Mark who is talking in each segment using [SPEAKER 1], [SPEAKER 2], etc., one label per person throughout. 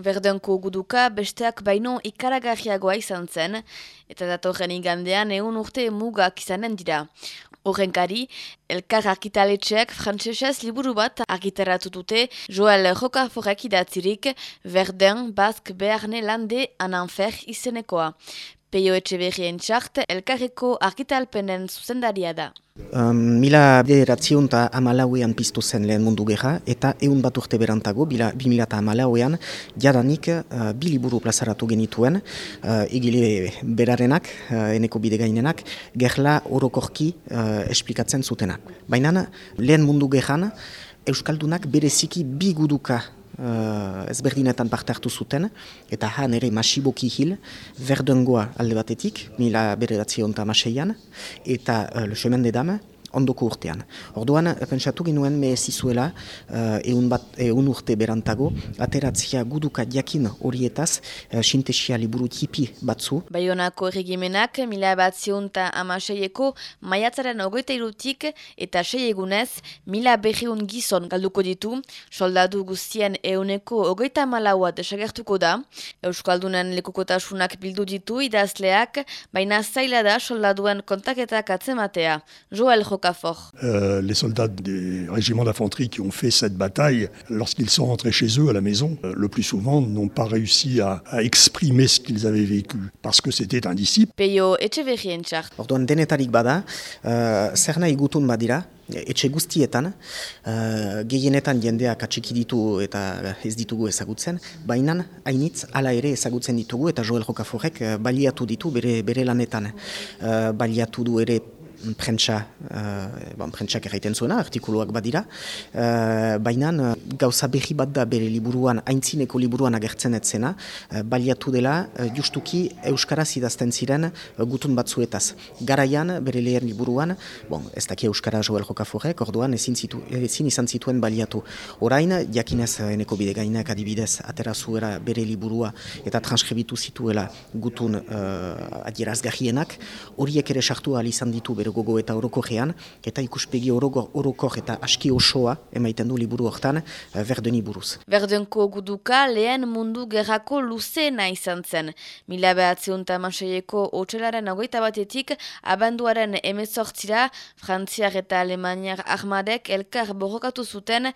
[SPEAKER 1] Berdenko guduka besteak baino ikaragarriagoa izan zen, eta datorren igandean egun urte mugak izanen dira. Horrenkari, elkar arkitaletxeak frantzesez liburu bat argitaratu dute Joel Rokaforek idatzirik Verden, Bask, Bearne, Lande, Ananfer izenekoa. Peio Etxeberrien txart, elkarreko arkitalpenen zuzendaria da.
[SPEAKER 2] Um, mila bederatzion eta amalauean piztu zen lehen mundu geha, eta egun bat urte berantago, bila, bi mila eta amalauean, jadanik uh, biliburu plazaratu genituen, uh, egile berarenak, uh, eneko bide gainenak, gerla orokorki uh, esplikatzen zutena. Baina lehen mundu gehan, Euskaldunak bereziki bi guduka uh, ezberdinetan parte hartu zuten, eta han ere masiboki hil, verdengoa alde batetik, mila bere datzi onta maseian, eta uh, le chemin de dame, ondoko urtean. Orduan, pentsatu ginuen me ezizuela, uh, eun, bat, eun urte berantago, ateratzia guduka jakin horietaz, uh, sintesia liburu tipi batzu.
[SPEAKER 1] Baionako erregimenak, mila bat zionta amaseieko, maiatzaren ogoita irutik, eta sei egunez, mila berriun gizon galduko ditu, soldadu guztien euneko ogoita malaua desagertuko da, Euskaldunen lekukotasunak bildu ditu idazleak, baina zaila da soldaduen kontaketak atzematea. Joel
[SPEAKER 3] Euh, les soldats des régiments d'infanterie qui ont fait cette bataille, lorsqu'ils sont rentrés chez eux à la maison, euh, le plus souvent n'ont pas réussi à, à exprimer ce qu'ils avaient vécu, parce que c'était indisciple.
[SPEAKER 1] Peio
[SPEAKER 2] Orduan denetarik bada, uh, zer nahi gutun badira, etxe guztietan, uh, gehienetan jendeak atxiki ditu eta ez ditugu ezagutzen, baina hainitz ala ere ezagutzen ditugu eta Joel Rokaforek uh, baliatu ditu bere, bere lanetan. Uh, baliatu du ere prentsa, uh, bon, prentsak erraiten zuena, artikuluak badira, uh, baina uh, gauza berri bat da bere liburuan, haintzineko liburuan agertzen etzena, uh, baliatu dela uh, justuki Euskaraz idazten ziren uh, gutun batzuetaz. Garaian, bere lehen liburuan, bon, ez daki Euskara Joel Rokaforek, orduan ezin, zitu, ezin izan zituen baliatu. Orain, jakinez eneko bide gainak adibidez, atera zuera bere liburua eta transkribitu zituela gutun uh, adierazgahienak, horiek ere sartu izan ditu bere gogo eta orokorrean, eta ikuspegi orokor eta aski osoa emaiten du liburu hortan eh, Verdeni buruz.
[SPEAKER 1] Verdenko guduka lehen mundu gerrako luzena izan zen. Mila behatzeun tamaseieko otxelaren agoita batetik, abanduaren emezortzira, Frantziar eta Alemaniar armadek elkar borrokatu zuten,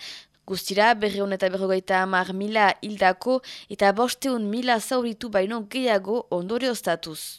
[SPEAKER 1] Guztira, berreun eta berrogeita amar mila hildako eta bosteun mila zauritu baino gehiago ondorio statuz.